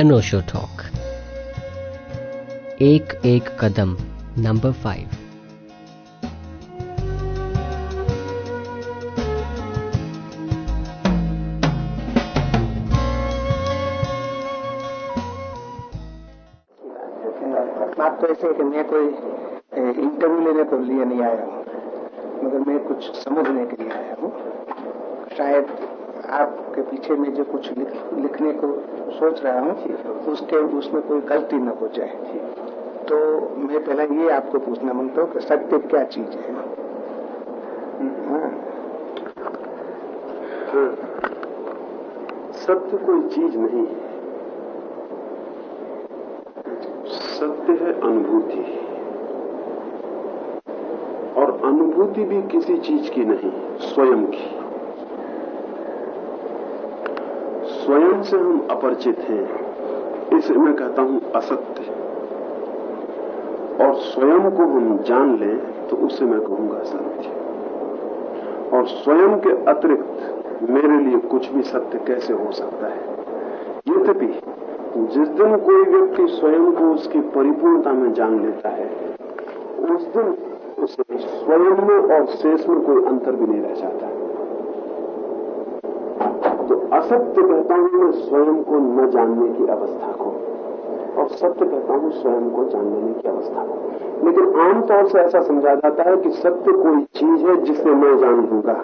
अनोशो talk एक एक कदम number five बात तो ऐसे कि मैं कोई इंटरव्यू लेने को लिए नहीं आया हूँ। मगर मैं कुछ समझने के लिए आया हूँ। शायद आपके पीछे में जो कुछ लिख, लिखने को सोच रहा हूँ उसके उसमें कोई गलती न हो जाए। तो मैं पहला ये आपको पूछना माँगता हूँ कि सत्य क्या चीज़ है? हाँ। हाँ। सत्य कोई चीज़ नहीं है। सत्य है अनुभूति। अनुभूति भी किसी चीज़ की नहीं, स्वयं की। स्वयं से हम अपरिचित हैं इसे मैं कहता हूँ असत्य। और स्वयं को हम जान लें तो उसे मैं कहूँगा सत्य। और स्वयं के अतिरिक्त मेरे लिए कुछ भी सत्य कैसे हो सकता है? यद्यपि जिस दिन कोई व्यक्ति स्वयं को उसकी परिपूर्णता में जान लेता है, उस दिन उसे स्वयं में और शेष में कोई अंतर भी नहीं रह जाता। तो असत्य कहता हूँ मैं स्वयं को न जानने की अवस्था को, और सत्य कहता हूँ स्वयं को जान लेने की अवस्था को। लेकिन आमतौर से ऐसा समझा जाता है कि सत्य कोई चीज़ है जिसे मैं जान लूँगा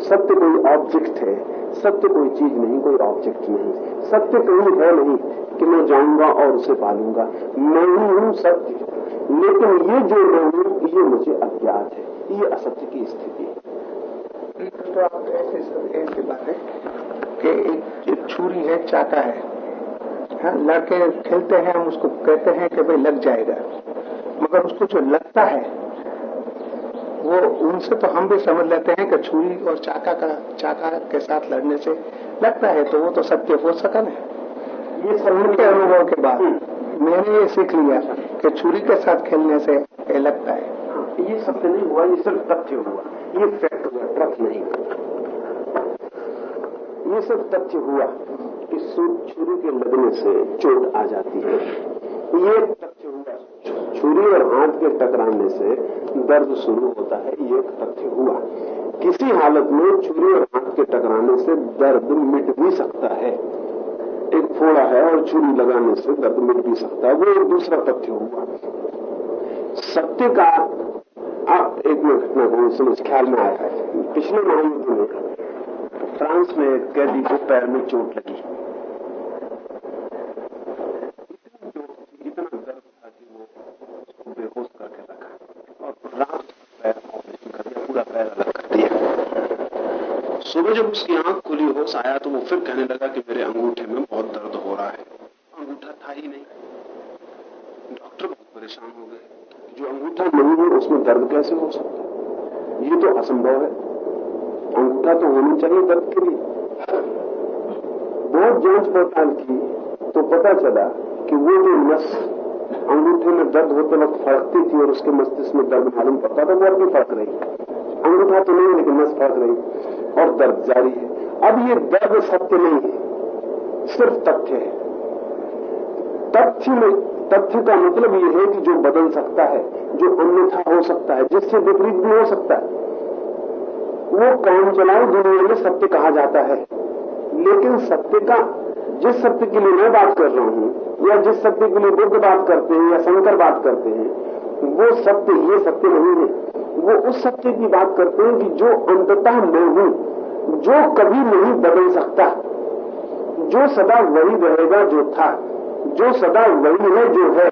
सत्य कोई ऑब्जेक्ट है, सत्य कोई चीज़ नहीं, कोई ऑब्जेक्ट नहीं। सत्य कहीं है नहीं कि मैं जाऊँगा और उसे पालूँगा। मैं ही हूँ सत्य। लेकिन ये जो मैं ये मुझे अज्ञात है। ये असत्य की स्थिति है। तो आप ऐसे ऐसी बात है कि एक, छुरी है चाका है हाँ लड़के खेलते हैं हम उसको कहते हैं कि भाई लग जाएगा। मगर उसको जो लगता है वो उनसे तो हम भी समझ लेते हैं कि छुरी और चाका का चाका के साथ लड़ने से लगता है तो वो तो सत्य हो सकन है। ये समझ के अनुभव के बाद। मैंने ये सीख लिया। कि छुरी के साथ खेलने से ये लगता है। हाँ, ये सत्य नहीं हुआ ये सिर्फ़ तथ्य हुआ। ये फैक्ट हुआ ट्रक नहीं ये सिर्फ़ तथ्य हुआ कि छुरी के लगने से चोट आ जाती है। ये तथ्य हुआ छुरी और हाथ के टकराने से दर्द शुरू होता है ये तथ्य हुआ। किसी हालत में छुरी और हाथ के टकराने से दर्द मिट भी सकता है। एक है और छुरी लगाने से दर्द मिट भी सकता है। वो एक दूसरा तथ्य हुआ। सत्य का आप एक मिनट घटना को समझ ख्याल में आया है। पिछले महायुद्ध में फ्रांस में एक कैदी को पैर में चोट लगी। इतना था कि वो रखा। और पैर पूरा अलग कर दिया। सुबह जब उसकी आँख खुली, होश आया तो वो फिर कहने लगा कि मेरे अंगूठे में बहुत दर्द अंगूठा था ही नहीं। डॉक्टर बहुत परेशान हो गए। जो अंगूठा नहीं है, उसमें दर्द कैसे हो सकता है? ये तो असंभव है। अंगूठा तो होना चाहिए दर्द के लिए। बहुत जाँच पड़ताल की तो पता चला कि वो जो नस अंगूठे में दर्द होते वक्त फड़कती थी और उसके मस्तिष्क में दर्द मालूम पड़ता था अब भी फड़क रही। अंगूठा तो नहीं, लेकिन नस फड़क रही और दर्द जारी है। अब ये दर्द सत्य नहीं है, सिर्फ़ तथ्य है। तथ्य में, तथ्य का मतलब यह है कि जो बदल सकता है, जो अन्यथा हो सकता है, जिससे विपरीत भी हो सकता है, वो काम चलाओ दुनिया में सत्य कहा जाता है। लेकिन सत्य का, जिस सत्य के लिए मैं बात कर रहा हूँ, या जिस सत्य के लिए बुद्ध बात करते हैं, या शंकर बात करते हैं, वो सत्य, ये सत्य नहीं है। वो उस सत्य की बात करते हैं कि जो अंततः मैं हूँ, जो कभी नहीं बदल सकता, जो सदा वही रहेगा, जो था। जो सदा वही है, जो है,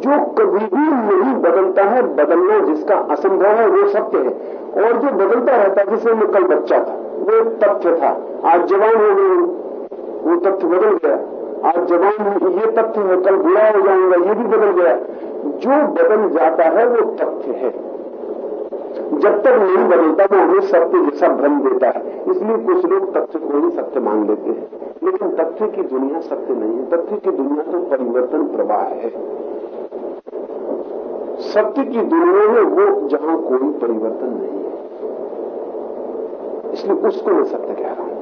जो कभी भी नहीं बदलता है, बदलना जिसका असंभव है, वो सत्य है। और जो बदलता रहता है, जिसमें मैं कल बच्चा था, वो तथ्य था। आज जवान हो गए वो तथ्य बदल गया। आज जवान ये तथ्य है, कल बुरा हो जाऊँगा, ये भी बदल गया। जो बदल जाता है, वो तथ्य है। जब तक नहीं बदलता वो हमें सत्य जैसा भ्रम देता है। इसलिए कुछ लोग तथ्य को ही सत्य मान लेते हैं। लेकिन तथ्य की दुनिया सत्य नहीं है। तथ्य की दुनिया तो परिवर्तन प्रवाह है। सत्य की दुनिया में वो जहाँ कोई परिवर्तन नहीं है। इसलिए उसको मैं सत्य कह रहा हूँ।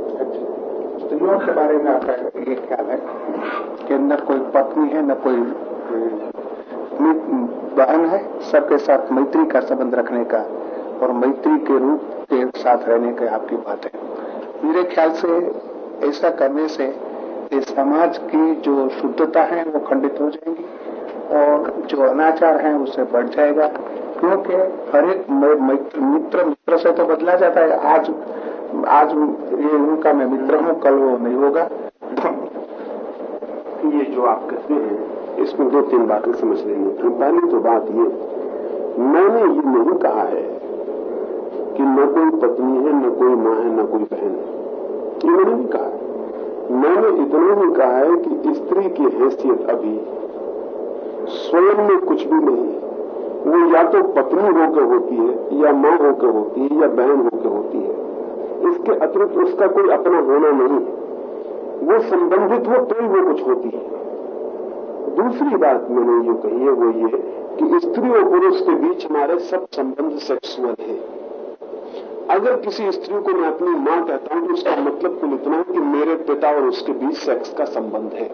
स्त्रियों के बारे में आपका ये ख्याल है कि न कोई पत्नी है, न कोई बहन है। सबके साथ मैत्री का संबंध रखने का और मैत्री के रूप के साथ रहने की आपकी बात है। मेरे ख्याल से ऐसा करने से इस समाज की जो शुद्धता है, वो खंडित हो जाएँगी और जो अनाचार है, उससे बढ़ जाएगा। क्योंकि हर एक मित्र मित्र से तो बदला जाता है। आज आज ये उनका मैं मित्र हूँ, कल वो नहीं होगा। ये जो आप कहते हैं, इसमें दो तीन बातें समझ तो पहली तो बात ये, मैंने ये नहीं कहा है कि न कोई पत्नी है, न कोई माँ है, न कोई बहन है। ये मैंने नहीं कहा मैंने इतना ही कहा है कि स्त्री की हैसियत अभी स्वयं में कुछ भी नहीं वो या तो पत्नी होकर होती है, या माँ होकर होती है, या बहन होकर होती है। इसके अतिरिक्त उसका कोई अपना होना नहीं वो संबंधित हो तो ही वो कुछ होती है। दूसरी बात मैंने ये कही है, वो ये कि स्त्री और पुरुष के बीच हमारे सब संबंध सेक्सुअल है। अगर किसी स्त्री को मैं अपनी माँ कहता हूँ तो उसका मतलब कुल इतना है कि मेरे पिता और उसके बीच सेक्स का संबंध है।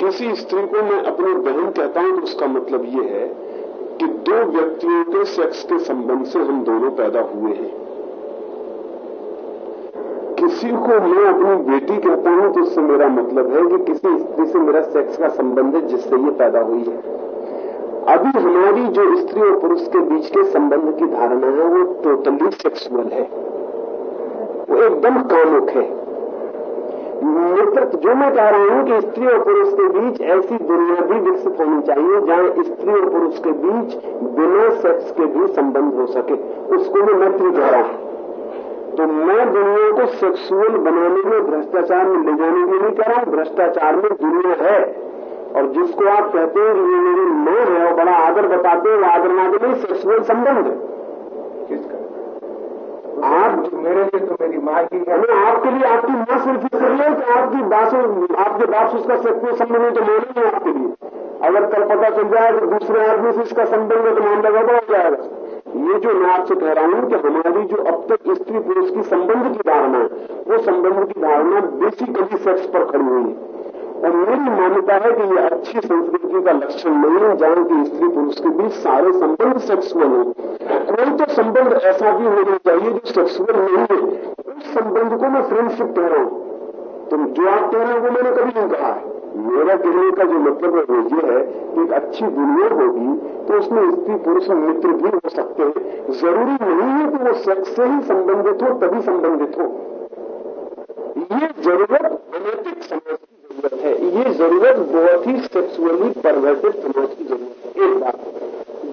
किसी स्त्री को मैं अपनी बहन कहता हूँ तो उसका मतलब यह है कि दो व्यक्तियों के सेक्स के संबंध से हम दोनों पैदा हुए हैं। किसी को मैं अपनी बेटी कहता हूँ तो उससे मेरा मतलब है कि किसी स्त्री से मेरा सेक्स का संबंध है, जिससे ये पैदा हुई है। अभी हमारी जो स्त्री और पुरुष के बीच के संबंध की धारणा है, वो टोटली सेक्सुअल है। वो एकदम कामुक है। जो मैं कह रहा हूँ कि स्त्री और पुरुष के बीच ऐसी दुनिया भी विकसित होनी चाहिए, जहाँ स्त्री और पुरुष के बीच बिना सेक्स के भी संबंध हो सके। उसको मैं मैत्री कह रहा हूँ। तो मैं दुनिया को सेक्सुअल बनाने में, भ्रष्टाचार में ले जाने लिए नहीं कह रहा हूँ। भ्रष्टाचार में दुनिया है। और जिसको आप कहते हैं कि ये मेरी माँ है बड़ा आदर बताते हैं वो आदर नादर नहीं सेक्सुअल संबंध। है किसका आप मेरे लिए तो मेरी माँ ही है। मैं आपके लिए आपकी माँ सिर्फ़ इसलिए कि आपकी बात आपके बाप से उसका सेक्सुअल संबंध है तो माने नहीं आपके लिए। अगर कल पता चल जाए तो दूसरे आदमी से इसका संबंध है तो मामला गड़बड़ हो जाएगा। ये जो मैं आपसे कह रहा हूँ कि हमारी जो अब तक स्त्री पुरुष की संबंध की धारणा है वो संबंध की धारणा बेसिकली सेक्स पर खड़ी हुई है। और मेरी मान्यता है कि ये अच्छी संस्कृति का लक्षण नहीं है। जहाँ की स्त्री पुरुष के बीच सारे संबंध सेक्सुअल हो। कोई तो संबंध ऐसा भी होना चाहिए जो सेक्सुअल नहीं है। उस संबंध को मैं फ्रेंडशिप कह रहा हूँ। तुम जो आप कह रहे हो वो मैंने कभी नहीं कहा। मेरा कहने का जो मतलब है वो ये है कि एक अच्छी दुनिया होगी तो उसमें स्त्री पुरुष मित्र भी हो सकते हैं। ज़रूरी नहीं है कि वो सेक्स से ही संबंधित हो, तभी संबंधित हो। ये ज़रूरत अनैतिक समाज की ज़रूरत है। ये ज़रूरत बहुत ही सेक्सुअली परवर्तित समाज की ज़रूरत है। एक बात।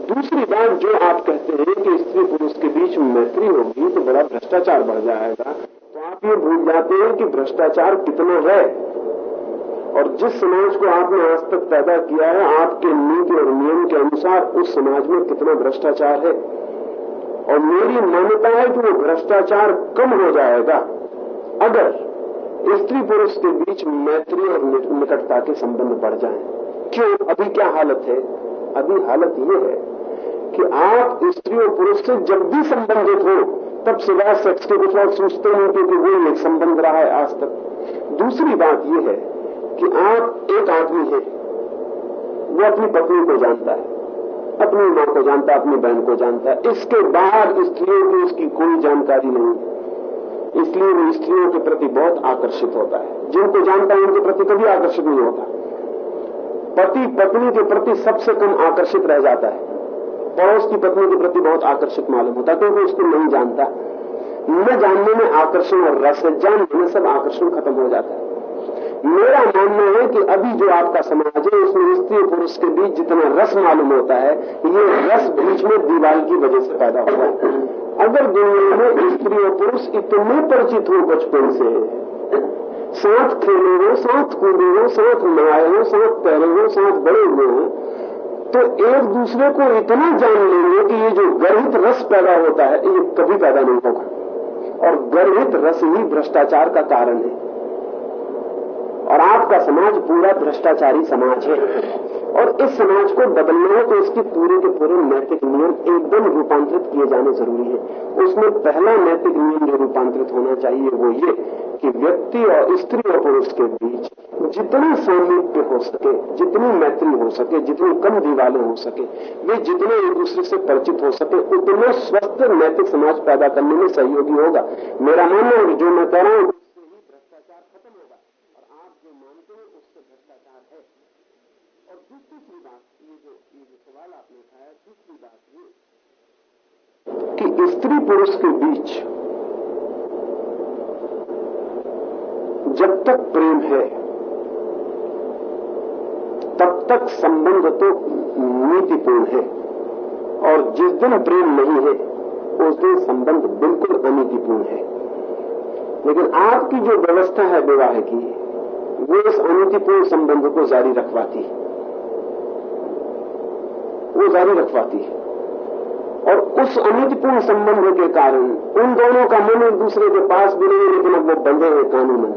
दूसरी बात जो आप कहते हैं कि स्त्री पुरुष के बीच मैत्री होगी तो बड़ा भ्रष्टाचार बढ़ जाएगा। तो आप ये भूल जाते हैं कि भ्रष्टाचार कितना है। और जिस समाज को आपने आज तक पैदा किया है, आपके नीति और नियम के अनुसार उस समाज में कितना भ्रष्टाचार है। और मेरी मान्यता है कि वो भ्रष्टाचार कम हो जाएगा। अगर स्त्री पुरुष के बीच मैत्री और निकटता के संबंध बढ़ जाए। क्यों? अभी क्या हालत है? अभी हालत ये है कि आप स्त्री और पुरुष से जब भी संबंधित हो, तब सिवाय सेक्स के कुछ और सोचते नहीं क्योंकि वो एक संबंध रहा है आज तक। दूसरी बात यह है कि आप एक आदमी है। वो अपनी पत्नी को जानता है, अपनी माँ को जानता है, अपनी बहन को जानता है। इसके बाहर स्त्रियों की उसकी कोई जानकारी नहीं इसलिए वो स्त्रियों के प्रति बहुत आकर्षित होता है। जिनको जानता है, उनके प्रति कभी आकर्षित नहीं होता। पति, पत्नी के प्रति सबसे कम आकर्षित रह जाता है। पड़ोस की पत्नी के प्रति बहुत आकर्षित मालूम होता क्योंकि उसको नहीं जानता। न जानने में आकर्षण और रस है जानने में सब आकर्षण खत्म हो जाता है। मेरा मानना है कि अभी जो आपका समाज है, उसमें स्त्री पुरुष के बीच जितना रस मालूम होता है, ये रस बीच में दीवार की वजह से पैदा होता है। अगर दुनिया में स्त्री और पुरुष इतने परिचित हो बचपन से, साथ खेले हो, साथ कूदे हो, साथ नहाए हो, साथ तैरे हो, साथ बड़े हुए हो तो एक दूसरे को इतना जान लेंगे कि ये जो गर्भित रस पैदा होता है, ये कभी पैदा नहीं होगा। और गर्भित रस ही भ्रष्टाचार का कारण है। और आपका समाज पूरा भ्रष्टाचारी समाज है। और इस समाज को बदलना है तो इसके पूरे के पूरे नैतिक नियम एकदम रूपांतरित किए जाने ज़रूरी है। उसमें पहला नैतिक नियम जो रूपांतरित होना चाहिए वो ये कि व्यक्ति और स्त्री और पुरुष के बीच जितनी सामीप्य हो सके, जितनी मैत्री हो सके, जितनी कम दीवाले हो सके, वे जितने एक दूसरे से परिचित हो सके, उतने स्वस्थ नैतिक समाज पैदा करने में सहयोगी होगा। मेरा मानना है जो मैं कह रहा हूँ भ्रष्टाचार खत्म होगा और आप जो मानते हैं उससे भ्रष्टाचार है और दूसरी बात ये जो ये जो सवाल आपने उठाया दूसरी बात ये कि स्त्री पुरुष के बीच जब तक प्रेम है, तब तक संबंध तो नीतिपूर्ण है। और जिस दिन प्रेम नहीं है, उस दिन संबंध बिल्कुल अनीतिपूर्ण है। लेकिन आपकी जो व्यवस्था है विवाह की, वो इस अनीतिपूर्ण संबंध को जारी रखवाती है। वो जारी रखवाती है। और उस अनितपूर्ण संबंध के कारण उन दोनों का मन एक दूसरे के पास भी नहीं, लेकिन अब वो बंधे हैं कानूनन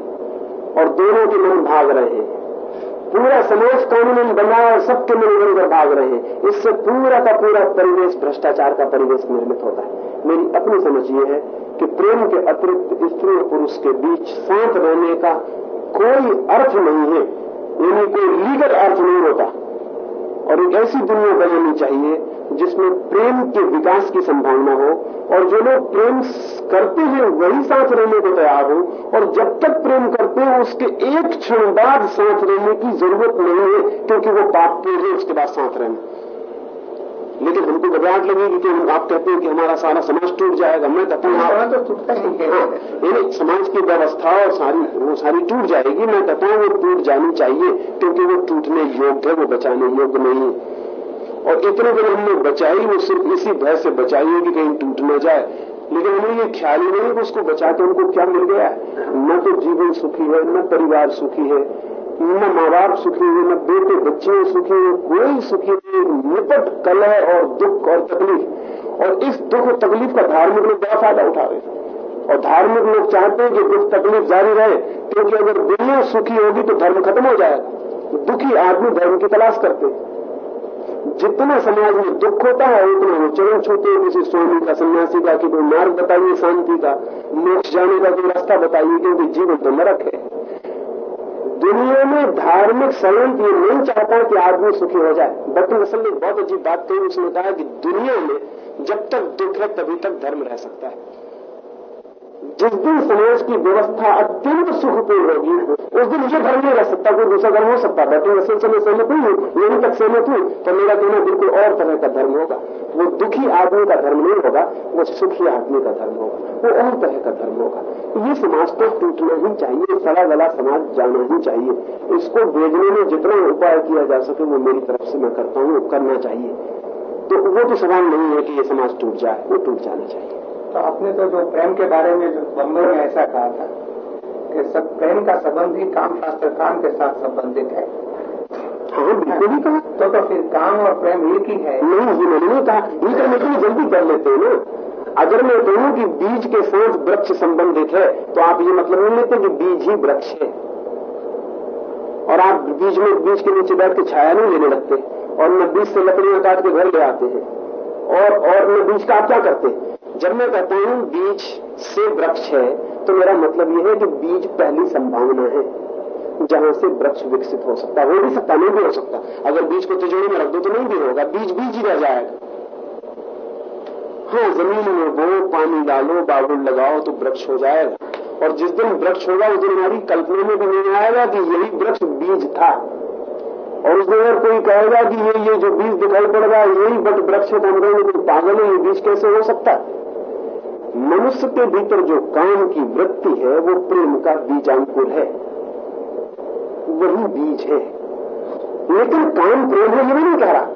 और दोनों के मन भाग रहे हैं। पूरा समाज कानूनन बना और सबके मन उधर भाग रहे हैं। इससे पूरा का पूरा परिवेश, भ्रष्टाचार का परिवेश निर्मित होता है। मेरी अपनी समझ ये है कि प्रेम के अतिरिक्त स्त्री और पुरुष के बीच साथ रहने का कोई अर्थ नहीं है। यानी कोई लीगल अर्थ नहीं होता। और एक ऐसी दुनिया बनानी चाहिए जिसमें प्रेम के विकास की संभावना हो और जो लोग प्रेम करते हैं वही साथ रहने को तैयार हो और जब तक प्रेम करते हैं उसके एक क्षण बाद साथ रहने की ज़रूरत नहीं है क्योंकि वो पाप पे है उसके बाद साथ रहना लेकिन हमको घबराहट लगेगी कि हम आप कहते हैं कि हमारा सारा समाज टूट जाएगा मैं कहता हूँ तो टूटता ही है। हाँ, समाज की व्यवस्था और सारी वो सारी टूट जाएगी मैं कहता हूँ वो टूट जानी चाहिए क्योंकि वो टूटने योग्य है वो बचाने योग्य नहीं है। और इतने दिन हमने बचाई, वो सिर्फ़ इसी भय से बचाई है कि कहीं टूट न जाए। लेकिन हमें ये ख्याल ही नहीं कि उसको बचा के उनको क्या मिल गया? न तो जीवन सुखी है, न परिवार सुखी है, न माँ बाप सुखी है न बेटे बच्चे सुखी है कोई सुखी नहीं निपट कलह और दुख और तकलीफ़। और इस दुख और तकलीफ़ का धार्मिक लोग बड़ा फ़ायदा उठा रहे हैं। और धार्मिक लोग चाहते हैं कि दुख तकलीफ़ जारी रहे, क्योंकि अगर दुनिया सुखी होगी तो धर्म खत्म हो जाएगा। दुखी आदमी धर्म की तलाश करते हैं। जितना समाज में दुख होता है, उतना वो चरण छूते किसी स्वामी का सन्यासी का कि कोई मार्ग बताइए, शांति का, मोक्ष जाने का कोई रास्ता बताइए, क्योंकि जीवन तो नरक है। दुनिया में धार्मिक संयंत्र ये नहीं चाहता कि आदमी सुखी हो जाए। डॉक्टर रसल ने बहुत अजीब बात कही, उसने कहा कि दुनिया में जब तक दुख है, तभी तक धर्म रह सकता है। जिस दिन समाज की व्यवस्था अत्यंत सुखपूर्ण होगी। उस दिन मुझे धर्म नहीं रह सकता, कोई दूसरा धर्म हो सकता डॉक्टर रसल से मैं सहमत नहीं हूँ, यहीं तक सहमत हूँ तो मेरा कहना बिल्कुल और तरह का धर्म होगा। वो दुखी आदमी का धर्म नहीं होगा, वो सुखी आदमी का धर्म होगा, वो और तरह का धर्म होगा। ये समाज तो टूटना ही चाहिए सड़ा गला समाज जाना ही चाहिए। इसको भेजने में जितना उपाय किया जा सके, वो मेरी तरफ़ से मैं करता हूँ, करना चाहिए। तो वो तो सवाल नहीं है कि ये समाज टूट जाए, वो टूट जाना चाहिए। तो आपने तो जो प्रेम के बारे में जो बम्बई में ऐसा कहा था कि सब प्रेम का संबंध ही काम शास्त्र काम के साथ संबंधित है। हाँ बिल्कुल ही कहा। तो तो फिर काम और प्रेम एक ही है। नहीं ये मैंने नहीं कहा। ये के जल्दी कर लेते हैं ना। अगर मैं कहूँ कि बीज के साथ वृक्ष संबंधित है तो आप ये मतलब नहीं लेते कि बीज ही वृक्ष है। और आप बीज में बीज के नीचे बैठ के छाया नहीं लेने लगते। और न बीज से लकड़ियाँ काट के घर ले आते हैं। और और न बीज का आप क्या करते जब मैं कहता हूँ बीज से वृक्ष है तो मेरा मतलब यह है कि बीज पहली संभावना है, जहाँ से वृक्ष विकसित हो सकता है। हो भी सकता नहीं भी हो सकता। अगर बीज को तिजोरी में रख दो तो नहीं भी होगा, बीज बीज ही रह जाएगा। हाँ ज़मीन में बो, पानी डालो बाबुल लगाओ तो वृक्ष हो जाएगा। और जिस दिन वृक्ष होगा, उस दिन हमारी कल्पना में भी नहीं आएगा कि यही वृक्ष बीज था। और उस दिन अगर कोई कहेगा कि ये ये जो बीज दिखाई पड़ रहा है, यही बट वृक्ष है तो हम कहेंगे पागल है, ये बीज कैसे हो सकता है? मनुष्य के भीतर जो काम की वृत्ति है, वो प्रेम का बीजांकुर है। वही बीज है। लेकिन काम प्रेम है, ये भी नहीं कह रहा।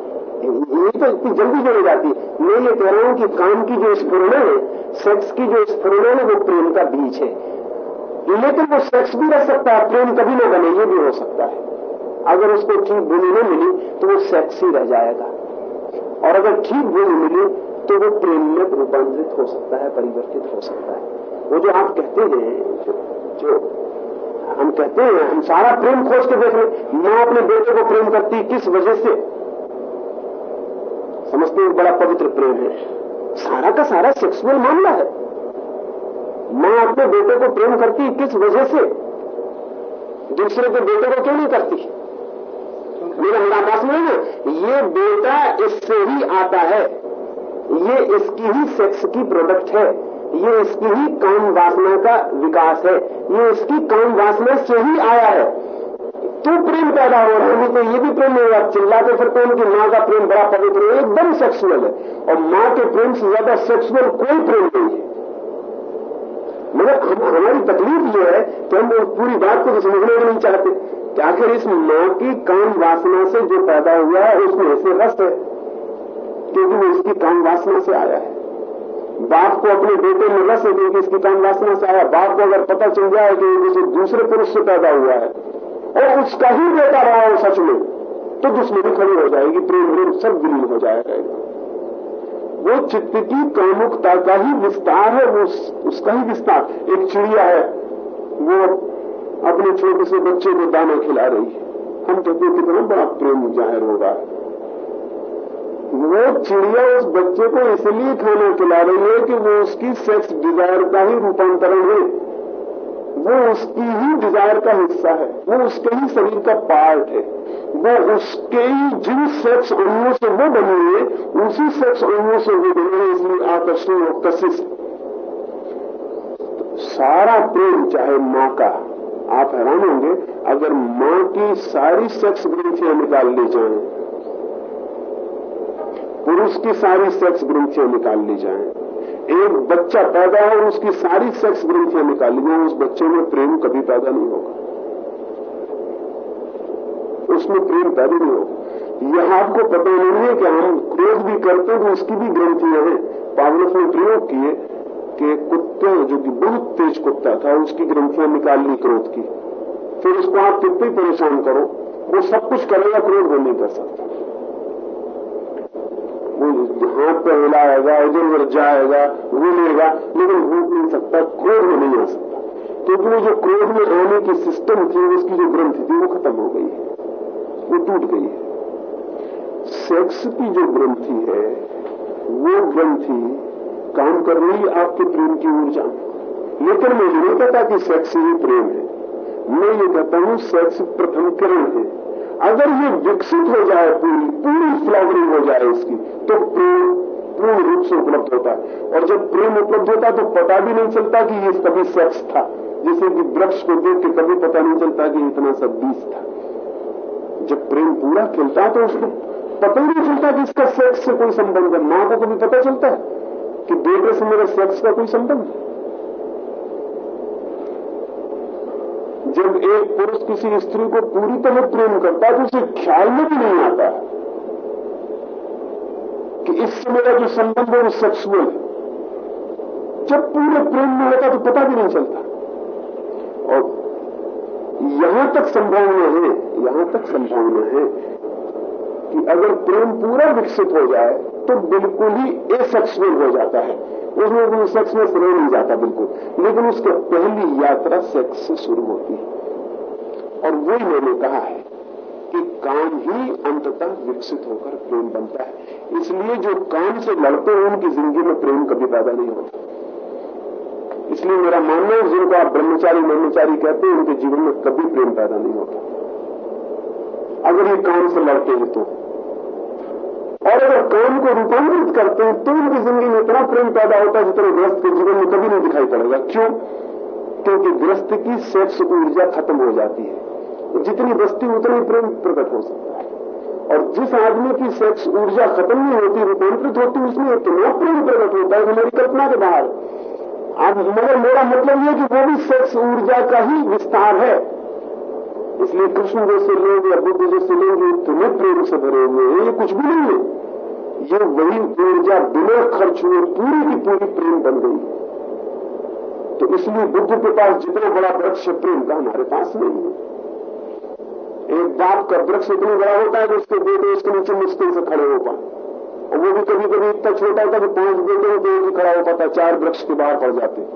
ये तो इतनी जल्दी जोड़ी जाती मैं ये कह रहा हूँ कि काम की जो स्फुरण है सेक्स की जो स्फुरण है, वो प्रेम का बीज है। लेकिन वो सेक्स भी रह सकता है, प्रेम कभी ना बने, ये भी हो सकता है। अगर उसको ठीक भूमि न मिली तो वो सेक्स ही रह जाएगा। और अगर ठीक भूमि मिली तो वो प्रेम में रूपांतरित हो सकता है परिवर्तित हो सकता है। वो जो आप कहते हैं जो, जो हम कहते हैं हम सारा प्रेम खोज के देख रहे माँ अपने बेटे को प्रेम करती किस वजह से? समझते हैं बड़ा पवित्र प्रेम है। सारा का सारा सेक्सुअल मामला है। माँ अपने बेटे को प्रेम करती किस वजह से? दूसरे के बेटे को क्यों नहीं करती? मेरा निराकाश नहीं है ये बेटा इससे ही आता है। ये इसकी ही सेक्स की प्रोडक्ट है। ये इसकी ही काम वासना का विकास है। ये इसकी काम वासना से ही आया है। तो प्रेम पैदा हो रहा है। तो ये भी प्रेम नहीं हुआ। चिल्लाते फिर कौन की माँ का प्रेम बड़ा पवित्र है, एकदम सेक्सुअल है। और माँ के प्रेम से ज़्यादा सेक्सुअल कोई प्रेम नहीं है। मगर हम, हमारी तकलीफ़ ये है कि हम पूरी बात को तो समझने को नहीं चाहते। कि आखिर इस माँ की काम वासना से जो पैदा हुआ है, उसमें ऐसे रस है। क्योंकि वो इसकी काम वासना से आया है। बाप को अपने बेटे में रस है क्योंकि इसकी काम वासना से आया। बाप को अगर पता चल जाए कि किसी दूसरे पुरुष से पैदा हुआ है, और उसका ही बेटा रहा हो सच में तो दुश्मनी खड़ी हो जाएगी, प्रेम प्रेम सब विलीन हो जाएगा। वो चित्त की कामुकता का ही विस्तार है, वो उसका ही विस्तार। एक चिड़िया है, वो अपने छोटे से बच्चे को दाना खिला रही है। हम कहते हैं कितना बड़ा प्रेम ज़ाहिर होगा। वो चिड़िया उस बच्चे को इसलिए खाना खिला रही है कि वो उसकी सेक्स डिज़ायर का ही रूपांतरण है। वो उसकी ही डिज़ायर का हिस्सा है। वो उसके ही शरीर का पार्ट है। वो उसके ही जिन सेक्स अंगों से वो बने हुए, उसी सेक्स अंगों से वो बने हुए इसलिए आकर्षण और कशिश सारा प्रेम, चाहे माँ का, आप हैरान होंगे, अगर माँ की सारी सेक्स ग्रंथियाँ निकाल ली जाए पुरुष की सारी सेक्स ग्रंथियाँ निकाल ली जाए। एक बच्चा पैदा हो और उसकी सारी सेक्स ग्रंथियाँ निकाल ली जाए, उस बच्चे में प्रेम कभी पैदा नहीं होगा। उसमें प्रेम पैदा नहीं होगा। यह आपको पता नहीं है कि हम क्रोध भी करते हैं तो उसकी भी ग्रंथियाँ हैं। पावलस ने प्रयोग किए कि कुत्ते, जो कि बहुत तेज कुत्ता था, उसकी ग्रंथियाँ निकाल ली क्रोध की। फिर उसको आप कितने परेशान करो, वो सब कुछ करेगा क्रोध वो नहीं कर सकता। हाथ पर हिलाएगा इधर उधर जाएगा बोलेगा लेकिन भूख नहीं सकता क्रोध में नहीं आ सकता। क्योंकि वो जो क्रोध में आने की सिस्टम थी उसकी जो ग्रंथि थी, वो खत्म हो गई है। वो टूट गई है। सेक्स की जो ग्रंथि है, वो ग्रंथि काम कर रही आपके प्रेम की ऊर्जा लेकिन मैं ये नहीं कहता कि सेक्स ही प्रेम है। मैं ये कहता हूँ सेक्स प्रथम किरण है। अगर ये विकसित हो जाए, पूरी पूरी फ्लावरिंग हो जाए इसकी तो प्रेम पूर्ण रूप से उपलब्ध होता है। और जब प्रेम उपलब्ध होता है तो पता भी नहीं चलता कि ये कभी सेक्स था। जैसे कि वृक्ष को देख के कभी पता नहीं चलता कि इतना सब बीज था। जब प्रेम पूरा खिलता तो उसको पता ही नहीं चलता कि इसका सेक्स से कोई संबंध है। माँ को कभी पता चलता है कि बेटे से मेरा सेक्स का कोई संबंध है? जब एक पुरुष किसी स्त्री को पूरी तरह प्रेम करता है तो उसे ख्याल में भी नहीं आता कि इससे मेरा जो संबंध है वो सेक्सुअल है। जब पूरे प्रेम में होता तो पता भी नहीं चलता। और यहाँ तक संभावना है, यहाँ तक संभावना है कि अगर प्रेम पूरा विकसित हो जाए तो बिल्कुल ही एसेक्सुअल हो जाता है। उसमें कोई सेक्स में रह नहीं जाता बिल्कुल। लेकिन उसके पहली यात्रा सेक्स से शुरू होती है। और वही मैंने कहा है कि काम ही अंततः विकसित होकर प्रेम बनता है। इसलिए जो काम से लड़ते हैं, उनकी ज़िंदगी में प्रेम कभी पैदा नहीं होता। इसलिए मेरा मानना है, जिनको आप ब्रह्मचारी ब्रह्मचारी कहते हैं, उनके जीवन में कभी प्रेम पैदा नहीं होता। अगर ये काम से लड़ते हैं तो। और अगर काम को रूपांतरित करते हैं तो उनकी ज़िंदगी में इतना प्रेम पैदा होता है जितना ग्रस्त के जीवन में कभी नहीं दिखाई पड़ेगा। क्यों? क्योंकि ग्रस्त की सेक्स ऊर्जा खत्म हो जाती है। जितनी बस्ती उतना ही प्रेम प्रकट हो सकता है। और जिस आदमी की सेक्स ऊर्जा खत्म नहीं होती, रूपांतरित होती, उसमें इतना प्रेम प्रकट होता है मेरी कल्पना के बाहर अब मगर मेरा मतलब यह कि वो भी सेक्स ऊर्जा का ही विस्तार है। इसलिए कृष्ण जैसे लोग या बुद्ध जैसे लोग इतने प्रेम से भरे हुए हैं, ये कुछ भी नहीं है। ये वही ऊर्जा बिना खर्च हुए पूरी की पूरी प्रेम बन गई है। तो इसलिए बुद्ध के पास जितना बड़ा वृक्ष प्रेम का हमारे पास नहीं है। एक बाप का वृक्ष इतना बड़ा होता है कि उसके बेटे उसके नीचे मुश्किल से खड़े हो पाए। और वो भी कभी कभी इतना छोटा होता है कि पाँच बेटे में दो खड़ा हो पाता चार वृक्ष के बाहर पड़ जाते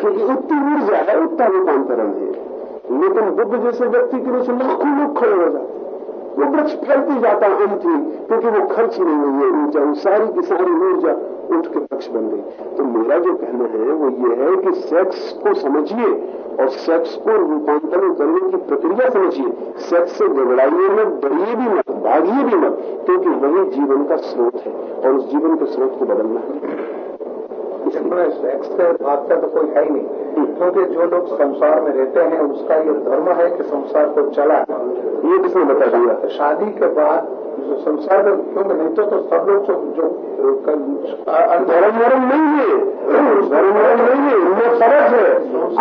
क्योंकि उतनी ऊर्जा है, उतना रूपांतरण है लेकिन बुद्ध जैसे व्यक्ति के लिए लाखों लोग खड़े हो जाते वो वृक्ष फैलती जाता अंत ही क्योंकि वो खर्च नहीं हुई है ऊर्जा वो सारी की सारी ऊर्जा उठ के वृक्ष बन गई। तो मेरा जो कहना है, वो ये है कि सेक्स को समझिए और सेक्स को रूपांतरण करने की प्रक्रिया समझिए। सेक्स से घबराइए मत, डरिए भी मत, भागिए भी मत, क्योंकि वही जीवन का स्रोत है और उस जीवन के स्रोत को बदलना है। इसमें सेक्स से भागता तो कोई है ही नहीं। क्योंकि जो लोग संसार में रहते हैं उसका ये धर्म है कि संसार को चला। ये किसने बता दिया? शादी के बाद संसार में क्योंकि नहीं तो, तो सब लोग जो धर्म वरम नहीं है। धर्म वरम नहीं है इनमें फ़र्ज़ है।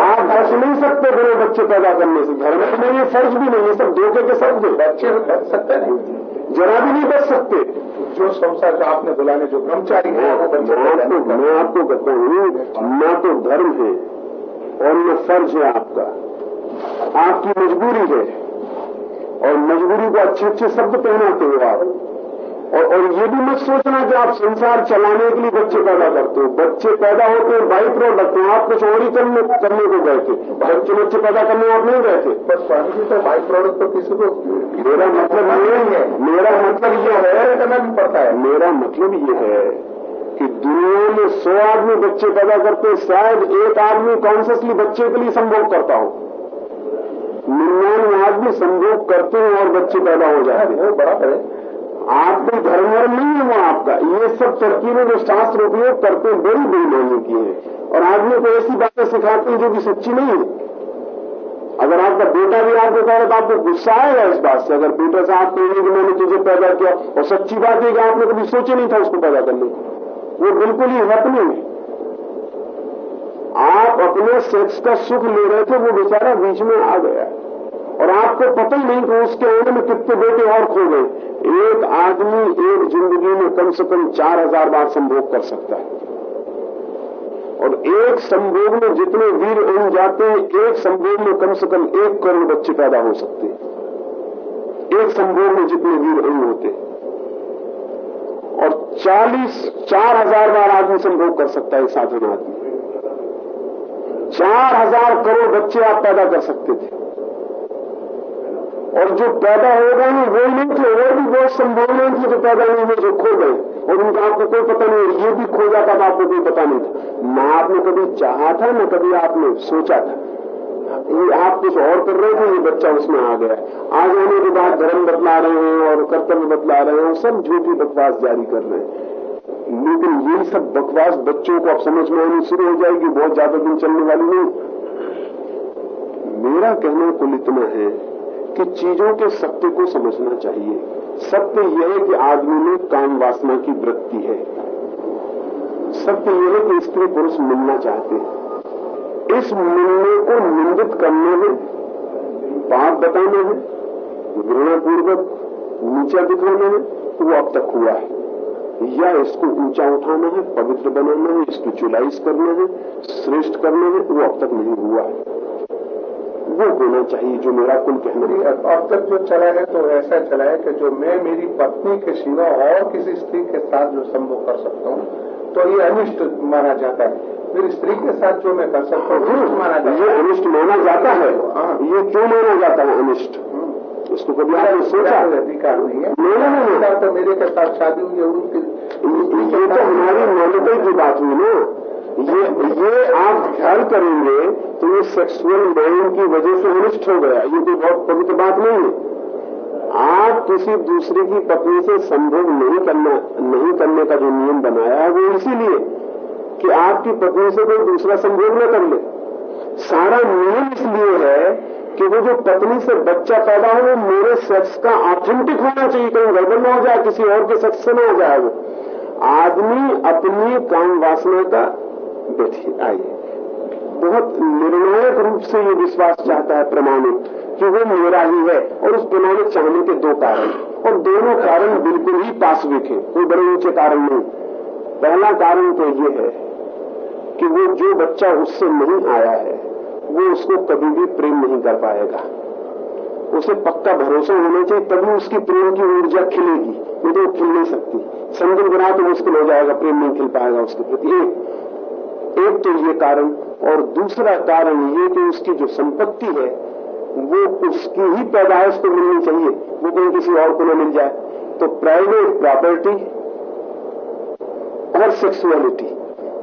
आप बच नहीं सकते बड़े बच्चे पैदा करने से। धर्म में ये फ़र्ज़ भी नहीं है सब धोखे के शब्द बच्चे बच सकते नहीं जरा भी नहीं बच सकते। जो संस्था जो आपने बुलाने जो ब्रह्मचारी है वो बच्चे मैं मैं आपको कहता हूँ न तो धर्म है और न फ़र्ज़ है आपका। आपकी मजबूरी है और मजबूरी को अच्छे अच्छे शब्द पहनाते हो आप। और, और ये भी मत सोचना कि आप संसार चलाने के लिए बच्चे पैदा करते हो। बच्चे पैदा होते हैं बाई प्रोडक्ट हैं आप कुछ और ही करने करने को गए थे। बच्चे बच्चे पैदा करने आप नहीं गए थे। बस स्वामी जी तो बाई प्रोडक्ट तो किसी को मेरा मतलब ये है मेरा मतलब ये है करना भी पड़ता है। मेरा मतलब ये है कि दुनिया में सौ आदमी बच्चे पैदा करते शायद एक आदमी कॉन्सियसली बच्चे के लिए संभोग करता हो। निन्यानवे आदमी संभोग करते हैं और बच्चे पैदा हो जाते हैं। बराबर है। आपको धर्म नहीं है वो आपका। ये सब तरकीबें जो शास्त्र उपयोग करते हैं बड़ी बड़ी लोगों की। है और आदमी को ऐसी बातें सिखाते हैं जो कि सच्ची नहीं है। अगर आपका बेटा भी आपको कह रहा तो आपको गुस्सा आएगा इस बात से। अगर बेटा से आप कहेंगे कि मैंने तुझे पैदा किया, और सच्ची बात है कि आपने कभी सोचे नहीं था उसको पैदा करने वो बिल्कुल ही हैपनिंग है। आप अपने सेक्स का सुख ले रहे थे, वो बेचारा बीच में आ गया। और आपको पता ही नहीं कि उसके आने में कितने बेटे और खो गए। एक आदमी एक ज़िंदगी में कम से कम चार हज़ार बार संभोग कर सकता है। और एक संभोग में जितने वीर अंग जाते हैं, एक संभोग में कम से कम एक करोड़ बच्चे पैदा हो सकते हैं। एक संभोग में जितने वीर अंग होते हैं। और चालीस, चार हज़ार बार आदमी संभोग कर सकता है साधन आदमी। चार हज़ार करोड़ बच्चे आप पैदा कर सकते थे। और जो पैदा हो गए हैं वो नहीं थे और भी बहुत संभावनाएँ थी जो पैदा नहीं हुए जो खो गए। और उनका आपको कोई पता नहीं ये भी खो जाता था आपको कोई पता नहीं था। ना आपने कभी चाहा था, न कभी आपने सोचा था। ये आप कुछ और कर रहे थे, ये बच्चा उसमें आ गया। आज होने के बाद धर्म बतला रहे हैं और कर्तव्य बतला रहे हैं, सब झूठी बकवास जारी कर रहे हैं। लेकिन ये सब बकवास बच्चों को अब समझ में आनी शुरू हो जाएगी, बहुत ज़्यादा दिन चलने वाली नहीं। मेरा कहना कुल इतना है कि चीज़ों के सत्य को समझना चाहिए। सत्य यह है कि आदमी में काम वासना की वृत्ति है। सत्य यह है कि स्त्री पुरुष मिलना चाहते हैं। इस मिलने को निंदित करने में पाप बताने में घृणापूर्वक नीचा दिखाने में वो अब तक हुआ है। या इसको ऊँचा उठाना है, पवित्र बनाना है स्पिरिचुलाइज करना है, श्रेष्ठ करने में वो अब तक नहीं हुआ है। वो होना चाहिए जो मेरा कुल कहना है। अब तक जो चला है तो ऐसा चला है कि जो मैं मेरी पत्नी के सिवा और किसी स्त्री के साथ जो संभव कर सकता हूँ तो ये अनिष्ट माना जाता है। मेरी स्त्री के साथ जो मैं कर सकता हूँ अनिष्ट माना जाता ये अनिष्ट माना जाता है। ये क्यों माना जाता है अनिष्ट? इसको कभी आपने सोचा? अधिकार नहीं है। मेरा नहीं नहीं। तो मेरे के साथ शादी हुई है उनकी ये तो हमारी मान्यता की बात हुई ना। ये ये आप ख्याल करेंगे तो ये सेक्सुअल माइंड की वजह से अनिष्ट हो गया। ये कोई बहुत पवित्र बात नहीं है। आप किसी दूसरे की पत्नी से संभोग नहीं करना, नहीं करने का जो नियम बनाया है, वो इसीलिए कि आपकी पत्नी से कोई दूसरा संभोग न कर ले। सारा नियम इसलिए है कि वो जो पत्नी से बच्चा पैदा हो, वो मेरे सेक्स का ऑथेंटिक होना चाहिए, कहीं गड़बड़ न हो जाए, किसी और के सेक्स से न हो जाए वो। आदमी अपनी काम वासना का बैठिए आइए बहुत निर्णायक रूप से ये विश्वास चाहता है प्रमाणित कि वो मेरा ही है और उस प्रमाणित चाहने के दो कारण। और दोनों कारण बिल्कुल ही पासविक है, कोई बड़े ऊँचे कारण नहीं। पहला कारण तो ये है कि वो जो बच्चा उससे नहीं आया है, वो उसको कभी भी प्रेम नहीं कर पाएगा। उसे पक्का भरोसा होना चाहिए, तभी उसकी प्रेम की ऊर्जा खिलेगी। नहीं तो खिल नहीं सकती। संगम बना तो मुश्किल हो जाएगा, प्रेम नहीं खिल पाएगा उसके प्रति। एक तो ये कारण और दूसरा कारण ये कि उसकी जो संपत्ति है, वो उसकी ही पैदाइश को मिलनी चाहिए। वो कहीं किसी और को न मिल जाए। तो प्राइवेट प्रॉपर्टी और सेक्सुअलिटी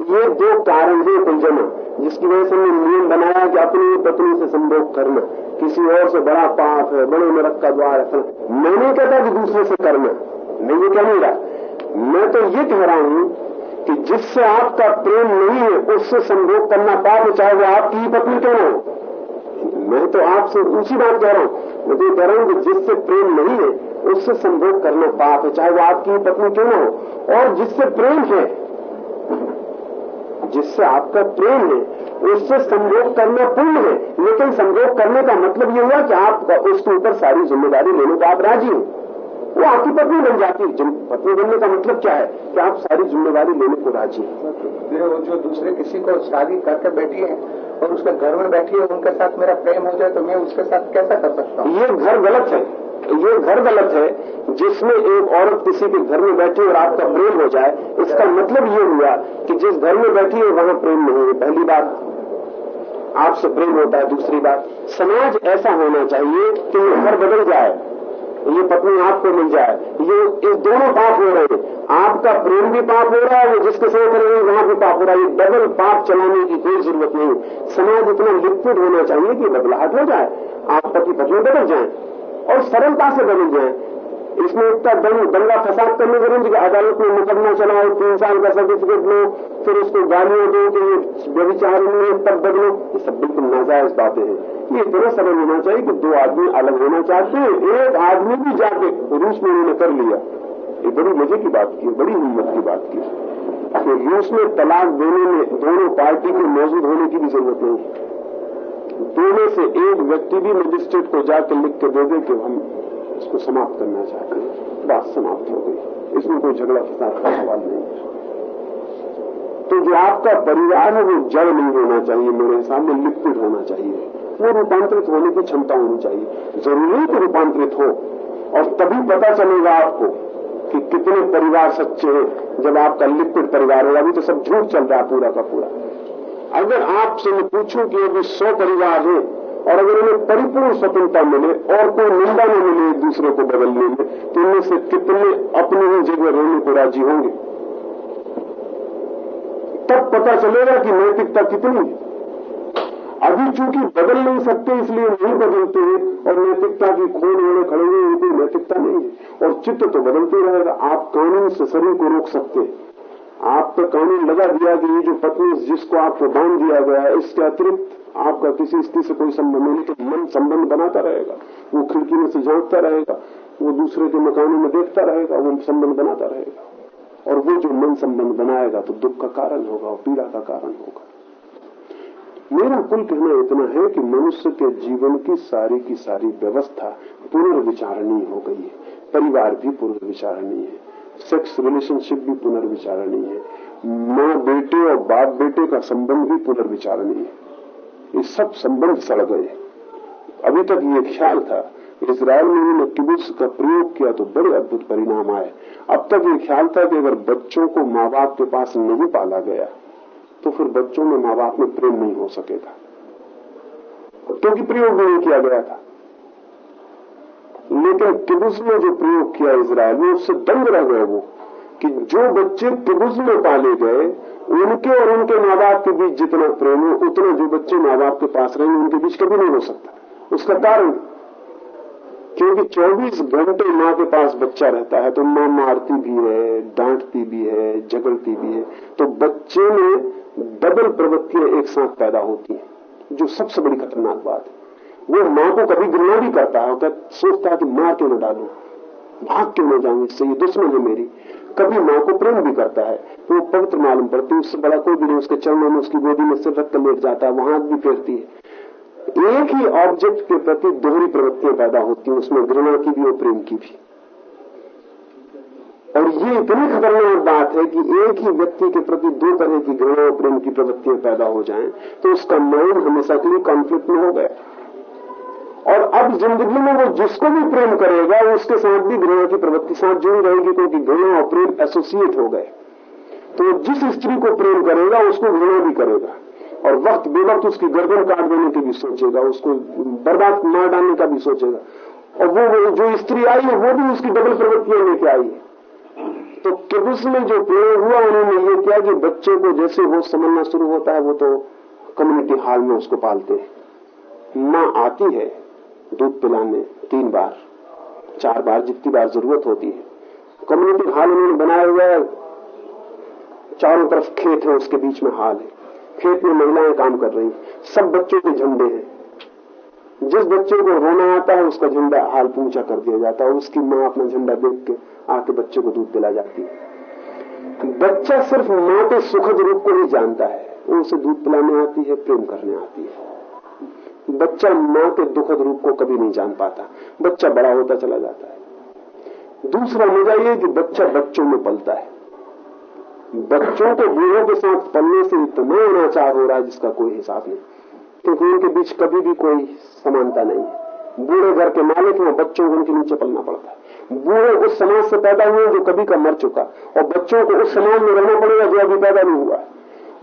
ये दो कारण है कुलजमा जिसकी वजह से हमने नियम बनाया कि अपनी पत्नी से संभोग करना, किसी और से बड़ा पाप है, बड़े नरक का द्वार है मैं नहीं कहता कि दूसरे से करना। मैं ये कह नहीं रहा मैं तो ये कह रहा हूँ कि जिससे आपका प्रेम नहीं है, उससे संभोग करना पाप चाहे वो आपकी ही पत्नी क्यों ना हो। मैं तो आपसे ऊँची बात कह रहा हूँ। मैं तो कह रहा हूँ कि जिससे प्रेम नहीं है, उससे संभोग करना पाप है, चाहे वो आपकी ही पत्नी क्यों ना हो। और जिससे प्रेम है, जिससे आपका प्रेम है, उससे संभोग करना पूर्ण है। लेकिन संभोग करने का मतलब यह हुआ कि आप उसके ऊपर सारी ज़िम्मेदारी लेने को आप राज़ी हो। वो आपकी पत्नी बन जाती है। पत्नी बनने का मतलब क्या है? कि आप सारी ज़िम्मेदारी लेने को राज़ी हैं। जो दूसरे किसी को शादी करके बैठी है और उसके घर में बैठी है उनके साथ मेरा प्रेम हो जाए तो मैं उसके साथ कैसा कर सकता हूँ? ये घर गलत है। ये घर गलत है जिसमें एक औरत किसी के घर में बैठी और आपका प्रेम हो जाए। इसका मतलब ये हुआ कि जिस घर में बैठी है वहाँ प्रेम नहीं है। पहली बात आपसे प्रेम होता है। दूसरी बात समाज ऐसा होना चाहिए कि ये घर बदल जाए। ये पत्नी आपको मिल जाए। ये इस दोनों पाप हो रहे हैं। आपका प्रेम भी पाप हो रहा है, वो जिसके साथ रहे वहाँ भी पाप हो रहा है। ये डबल पाप चलाने की कोई ज़रूरत नहीं। समाज इतना लिक्विड होना चाहिए कि बदलाहट हो जाए। आप पति पत्नी बदल जाए और सरलता से बदल जाए। इसमें इतना दंग दंगा फसाद करने ज़रूरी कि अदालत में मुकदमा चलाओ तीन साल का सर्टिफिकेट लो, फिर उसको गालियाँ दो कि ये व्यविचार में तब बदलो। ये सब बिल्कुल नाजायज बातें हैं। ये इतना समझ होना चाहिए कि दो आदमी अलग होना चाहते हैं, एक आदमी भी जाके रूस में उन्होंने कर लिया। ये बड़ी मज़े की बात की, बड़ी हिम्मत की बात की। कि रूस में तलाक देने में दोनों पार्टी के मौजूद होने की भी ज़रूरत नहीं। दोनों से एक व्यक्ति भी मजिस्ट्रेट को जाकर लिख के दे दे कि हम इसको समाप्त करना चाहते हैं। बात समाप्त हो गई। इसमें कोई झगड़ा फसाद का सवाल नहीं है। तो जो आपका परिवार है, वो जड़ नहीं होना चाहिए, मेरे हिसाब में लिक्विड होना चाहिए। वो रूपांतरित होने की क्षमता होनी चाहिए। ज़रूरी कि रूपांतरित हो, और तभी पता चलेगा आपको कि कितने परिवार सच्चे हैं। जब आपका लिक्विड परिवार होगा, अभी तो सब झूठ चल रहा है पूरा का पूरा। अगर आपसे मैं पूछूँ कि अभी सौ परिवार हैं और अगर उन्हें परिपूर्ण स्वतंत्रता मिले और कोई निंदा न मिले एक दूसरे को बदलने में तो इनमें से कितने अपनी ही जगह रहने को राज़ी होंगे? तब पता चलेगा कि नैतिकता कितनी है। अभी चूँकि बदल नहीं सकते, इसलिए नहीं बदलते हैं, और नैतिकता की खोन ओढ़े खड़े हुए उनकी नैतिकता नहीं है। और चित्त तो बदलते रहेगा। आप कानून से शरीर को रोक सकते हैं। आप तो कानून लगा दिया कि ये जो पत्नी जिसको आपको बाँध दिया गया है, इसके अतिरिक्त आपका किसी स्त्री से कोई संबंध नहीं तो मन संबंध बनाता रहेगा। वो खिड़की में से झांकता रहेगा, वो दूसरे के मकानों में देखता रहेगा, वो संबंध बनाता रहेगा। और वो जो मन संबंध बनाएगा तो दुख का कारण होगा, और पीड़ा का कारण होगा। मेरा कुल कहना इतना है कि मनुष्य के जीवन की सारी की सारी व्यवस्था पुनर्विचारणीय हो गई है। परिवार भी पुनर्विचारणीय है। सेक्स रिलेशनशिप भी पुनर्विचारणीय है। माँ बेटे और बाप बेटे का संबंध भी पुनर्विचारणीय है। ये सब संबंध सड़ गए। अभी तक ये ख्याल था इसराइल में उन्होंने किबुत्स का प्रयोग किया तो बड़े अद्भुत परिणाम आए। अब तक ये ख्याल था कि अगर बच्चों को माँ बाप के पास नहीं पाला गया तो फिर बच्चों में माँ बाप में प्रेम नहीं हो सकेगा। क्योंकि तो प्रयोग नहीं किया गया था। लेकिन किबुस ने जो प्रयोग किया इसराइल में उससे दंग रह गए वो। कि जो बच्चे किबुस में पाले गए, उनके और उनके माँ बाप के बीच जितना प्रेम हो, उतना जो बच्चे माँ बाप के पास रहेंगे, उनके बीच कभी नहीं हो सकता। उसका कारण? क्योंकि 24 घंटे माँ के पास बच्चा रहता है तो माँ मारती भी है, डांटती भी है, झगड़ती भी है तो बच्चे में डबल प्रवृत्तियाँ एक साथ पैदा होती हैं, जो सबसे बड़ी खतरनाक बात है। वो माँ को कभी घृणा भी करता है सोचता है कि मार क्यों न डालू, भाग क्यों न जाऊँ ये दुश्मन है मेरी। कभी माँ को प्रेम भी करता है। तो वो पवित्र मालूम पड़ती है। उससे बड़ा कोई भी नहीं, उसके चरणों में, उसकी गोदी में सिर रख कर लेट जाता है, वहाँ भी फेरती है। एक ही ऑब्जेक्ट के प्रति दोहरी प्रवृत्तियाँ पैदा होती हैं, उसमें घृणा की भी और प्रेम की भी। और ये इतनी खतरनाक बात है कि एक ही व्यक्ति के प्रति दो तरह की घृणा और प्रेम की प्रवृत्तियाँ पैदा हो जाएँ तो उसका माइंड हमेशा के लिए कॉन्फ्लिक्ट में हो गया। और अब ज़िंदगी में वो जिसको भी प्रेम करेगा उसके साथ भी घृणा की प्रवृत्ति, साथ जुड़ी रहेगी, क्योंकि घृणा और प्रेम एसोसिएट हो गए। तो जिस स्त्री को प्रेम करेगा, उसको घृणा भी करेगा। और वक्त बेवक्त उसकी गर्दन काट देने की भी सोचेगा, उसको बर्बाद मार डालने का भी सोचेगा। और वो जो स्त्री आई है, वो भी उसकी डबल प्रवृत्तियाँ लेके आई है। तो किबुस में जो प्रयोग हुआ, उन्होंने ये किया कि बच्चे को जैसे वो समझना शुरू होता है, वो तो कम्युनिटी हॉल में उसको पालते हैं। माँ आती है दूध पिलाने तीन बार, चार बार जितनी बार ज़रूरत होती है। कम्युनिटी हॉल उन्होंने बनाया हुआ है। चारों तरफ़ खेत है, उसके बीच में हाल है। खेत में महिलाएँ काम कर रही सब बच्चों के झंडे हैं। जिस बच्चे को रोना आता है, उसका झंडा हाल पूछा कर दिया जाता है उसकी माँ अपना झंडा देख के आके बच्चे को दूध पिला जाती है। बच्चा सिर्फ़ माँ के सुखद रूप को ही जानता है। उसे दूध पिलाने आती है, प्रेम करने आती है। बच्चा माँ के दुखद रूप को कभी नहीं जान पाता। बच्चा बड़ा होता चला जाता है। दूसरा मज़ा यह कि बच्चा बच्चों में पलता है। बच्चों को बूढ़ों के साथ पलने से इतना अनाचार हो रहा है जिसका कोई हिसाब नहीं। क्योंकि उनके बीच कभी भी कोई समानता नहीं है। बूढ़े घर के मालिक हैं, बच्चों को उनके नीचे पलना पड़ता है। बूढ़े उस समाज से पैदा हुए जो कभी का मर चुका। और बच्चों को उस समाज में रहना पड़ेगा जो अभी पैदा नहीं हुआ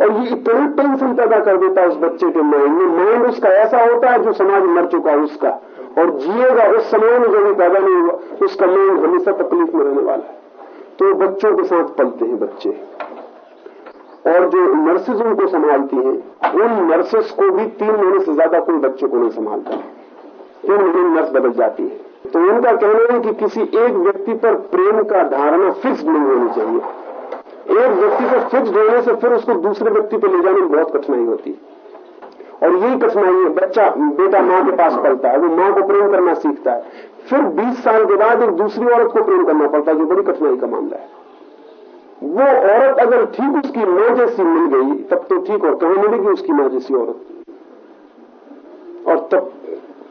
और ये इतना टेंशन पैदा कर देता है उस बच्चे के माइंड में माइंड उसका ऐसा होता है जो समाज मर चुका है उसका। और जिएगा, उस समय में जो पैदा नहीं हुआ, उसका माइंड हमेशा तकलीफ़ में रहने वाला है। तो बच्चों के साथ पलते हैं बच्चे। और जो नर्सेज उनको संभालती हैं, उन नर्सेस को भी तीन महीने से ज़्यादा कोई बच्चे को नहीं संभालता। तीन महीने नर्स बदल जाती है। तो उनका कहना है कि किसी एक व्यक्ति पर प्रेम का धारणा फिक्स नहीं होनी चाहिए। एक व्यक्ति को फिक्स होने से फिर उसको दूसरे व्यक्ति पर ले जाने में बहुत कठिनाई होती है। और यही कठिनाई है, बच्चा, बेटा माँ के पास पलता है, वो माँ को प्रेम करना सीखता है। फिर 20 साल के बाद एक दूसरी औरत को प्रेम करना पड़ता है, जो बड़ी कठिनाई का मामला है। वो औरत अगर ठीक उसकी माँ जैसी मिल गई, तब तो ठीक और कहाँ मिलेगी उसकी माँ जैसी औरत। और तब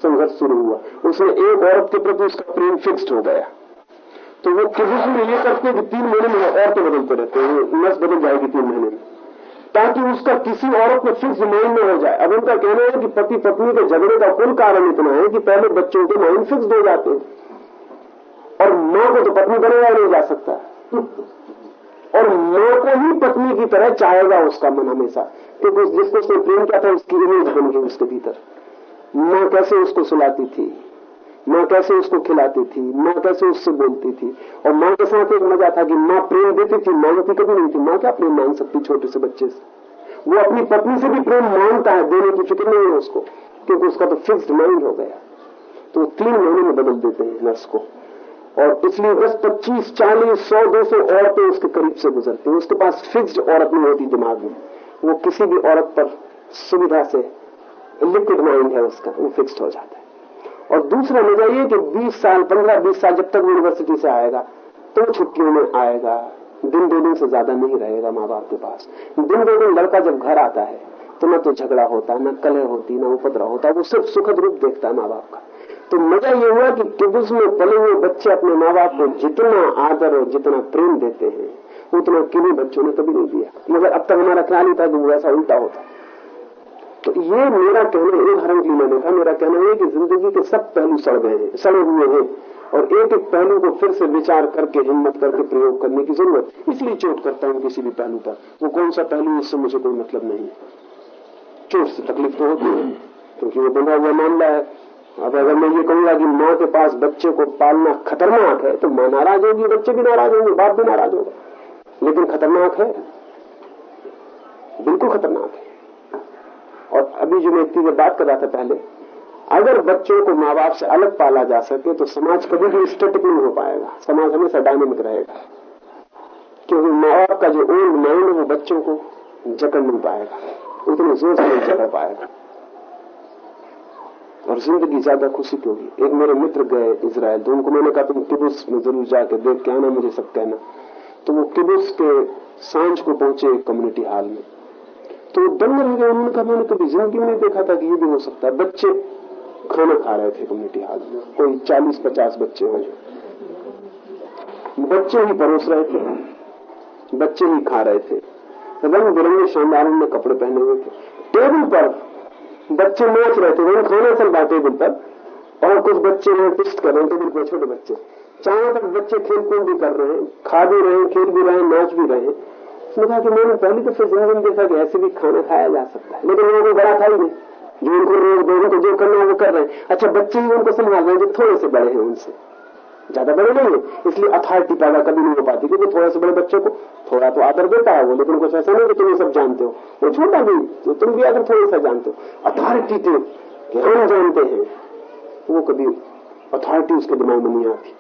संघर्ष शुरू हुआ। उसने एक औरत के प्रति उसका प्रेम फिक्स्ड हो गया। तो वो किसी में ये करते हैं कि तीन महीने में औरतें बदलते रहते हैं नस बदल जाएगी तीन महीने में। ताकि उसका किसी औरत में फिक्स माइंड में हो जाए। अब उनका कहना है कि पति पत्नी के झगड़े का कुल कारण इतना है कि पहले बच्चों के माइंड फिक्स हो जाते हैं। और माँ को तो पत्नी बनाया नहीं जा सकता। और माँ को ही पत्नी की तरह चाहेगा उसका मन हमेशा। क्योंकि जिसको उसने प्रेम किया था, उसकी इमेज बन गई उसके भीतर। माँ कैसे उसको सुलाती थी? माँ कैसे उसको खिलाती थी माँ कैसे उससे बोलती थी। और माँ के साथ एक मज़ा था कि माँ प्रेम देती थी मांगती कभी नहीं थी। माँ क्या प्रेम मांग सकती छोटे से बच्चे से? वो अपनी पत्नी से भी प्रेम माँगता है, देने की फ़िक्र नहीं है उसको, क्योंकि उसका तो फिक्स्ड माइंड हो गया। तो तीन महीने में बदल देते हैं नर्स को। और पिछली दस पच्चीस, चालीस, सौ, दो सौ औरतें उसके करीब से गुजरती हैं। उसके पास फिक्स्ड औरत नहीं होती दिमाग में। वो किसी भी औरत पर सुविधा से लिक्विड माइंड है उसका, वो फिक्स्ड हो जाता है। और दूसरा मज़ा ये कि 20 साल 15 20 साल जब तक यूनिवर्सिटी से आएगा तो छुट्टियों में आएगा। दिन दो दिन से ज़्यादा नहीं रहेगा माँ बाप के पास। दिन दो दिन लड़का जब घर आता है तो न तो झगड़ा होता है न कलह होती, न उपद्रव होता, वो सिर्फ़ सुखद रूप देखता है माँ बाप का। तो मज़ा ये हुआ कि किबुस में पले हुए बच्चे अपने माँ बाप को जितना आदर और जितना प्रेम देते हैं, उतना किन्हीं बच्चों ने कभी नहीं दिया। मगर अब तक हमारा ख्याल ही था कि वो ऐसा उल्टा होता तो ये मेरा कहना एक हरण की मैंने था मेरा कहना है कि ज़िंदगी के सब पहलू सड़ गए हैं, सड़े हुए हैं, और एक एक पहलू को फिर से विचार करके, हिम्मत करके प्रयोग करने की ज़रूरत, इसलिए चोट करता हूँ किसी भी पहलू पर। वो कौन सा पहलू इससे मुझे कोई मतलब नहीं है। चोट से तकलीफ़ तो होती है, क्योंकि वो बंधा हुआ मामला है। अब अगर मैं ये कहूँगा कि माँ के पास बच्चे को पालना खतरनाक है तो माँ नाराज़ होगी, बच्चे भी नाराज़ होंगे, बाप भी नाराज़ होगा। लेकिन खतरनाक है, बिल्कुल खतरनाक है। अभी जो व्यक्ति से बात कर रहा था पहले, अगर बच्चों को माँ बाप से अलग पाला जा सके तो समाज कभी भी स्टेटिक नहीं हो पाएगा। समाज हमेशा डायनेमिक रहेगा। क्योंकि माँ बाप का जो ओल्ड माइंड है, वो बच्चों को जकड़ नहीं पाएगा। उतने ज़ोर से नहीं जकड़ पाएगा। और ज़िंदगी ज़्यादा खुशी की होगी। एक मेरे मित्र गए इसराइल तो उनको मैंने कहा, तुम किबुस में ज़रूर जाके देख के आना, मुझे सब कहना। तो वो किबुस के साँझ को पहुँचे कम्युनिटी हॉल में। तो दंग रह गए उन्होंने कहा, मैंने कभी ज़िंदगी में देखा था कि ये भी हो सकता है। बच्चे खाना खा रहे थे कम्युनिटी हॉल में। कोई चालीस, पचास बच्चे हो बच्चे ही परोस रहे थे। बच्चे ही खा रहे थे। रंग बिरंगे शानदार में कपड़े पहने हुए थे। टेबल पर बच्चे नाच रहे थे। वही खाना चल रहा टेबल पर। और कुछ बच्चे टिस्ट कर रहे हैं। टेबल पर छोटे बच्चे। चारों तक बच्चे खेल कूद भी कर रहे हैं। खा भी रहे हैं, खेल भी रहे हैं, नाच भी रहे हैं। कहा कि मैंने पहली दफे ज़िंदगी देखा कि ऐसे भी खाना खाया जा सकता है। लेकिन वो कोई बड़ा था ही नहीं। जो उनको रोक दो उनको जो करना है वो कर रहे हैं। अच्छा बच्चे ही उनको संभाल रहे हैं जो थोड़े से बड़े हैं उनसे। ज़्यादा बड़े नहीं है। इसलिए अथॉरिटी पैदा कभी नहीं हो पाती क्योंकि थोड़ा से बड़े बच्चों को थोड़ा तो आदर देता है वो, लेकिन कुछ ऐसा नहीं कि तुम ये सब जानते हो। वो छोटा भी तो तुम भी अगर थोड़ा सा जानते हो। अथॉरिटी थे कि हम जानते हैं वो कभी अथॉरिटी उसके दिमाग में नहीं आती।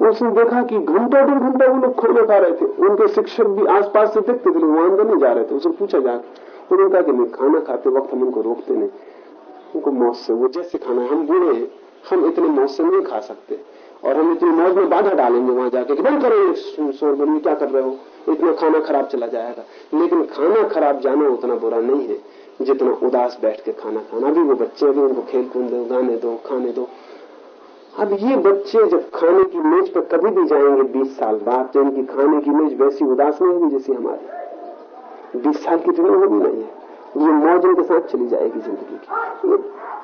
उसने देखा कि घंटा डेढ़ घंटा वो लोग खाना खा रहे थे। उनके शिक्षक भी आसपास से देखते थे वो अंदर नहीं जा रहे थे। उसने पूछा जाकर उन्होंने कहा कि नहीं, खाना खाते वक्त हम उनको रोकते नहीं। उनको मौत से, वो जैसे खाना हम बूढ़े हैं, हम इतने मौत से नहीं खा सकते। और हम इतनी मौज में बाधा डालेंगे वहाँ जाके कि बंद करो शोर बनी क्या कर रहे हो? इतना खाना खराब चला जाएगा। लेकिन खाना खराब जाना उतना बुरा नहीं है, जितना उदास बैठ के खाना खाना। भी वो बच्चे भी उनको खेल कूद दो, गाने दो, खाने दो। अब ये बच्चे जब खाने की मेज पर कभी भी जाएँगे बीस साल बाद तो इनकी खाने की मेज वैसी उदास नहीं होगी जैसी हमारी। बीस साल की ट्रेनिंग होगी नहीं है ये मौज इनके साथ चली जाएगी ज़िंदगी की।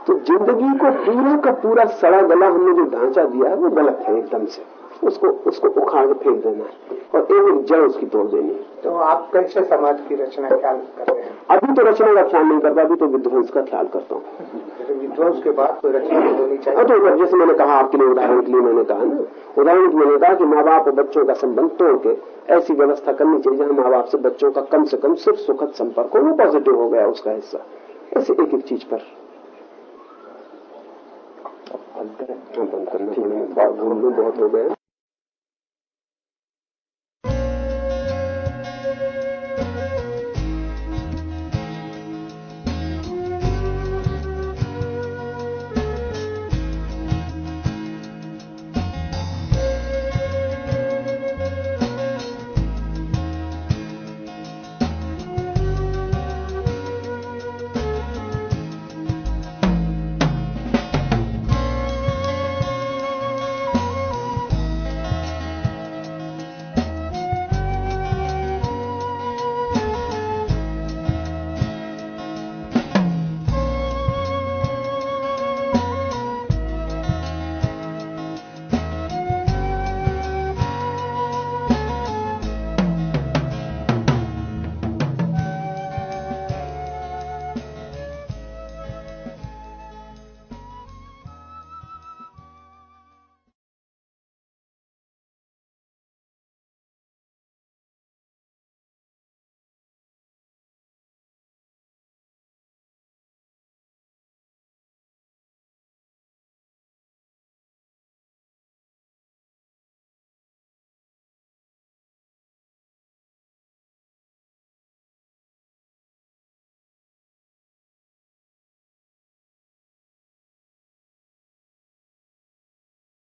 तो ज़िंदगी को पूरा का पूरा सड़ा गला हमने जो ढांचा दिया है, वो गलत है एकदम से। उसको उसको उखाड़ फेंक देना है। और एक जड़ उसकी तोड़ देनी है। तो आप कैसे समाज की रचना ख्याल कर रहे हैं? अभी तो रचना का ख्याल नहीं करता अभी तो विध्वंस का ख्याल करता हूँ। जैसे विध्वंस के बाद कोई रचना होनी चाहिए। तो जैसे मैंने कहा आपके लिए उदाहरण के लिए मैंने कहा ना उदाहरण के मैंने कहा कि माँ बाप और बच्चों का संबंध तोड़ के ऐसी व्यवस्था करनी चाहिए जहाँ माँ बाप से बच्चों का कम से कम सिर्फ़ सुखद संपर्क हो वो पॉजिटिव हो गया उसका हिस्सा। ऐसे एक एक चीज़ पर। हाँ, बंद करना बहुत हो गया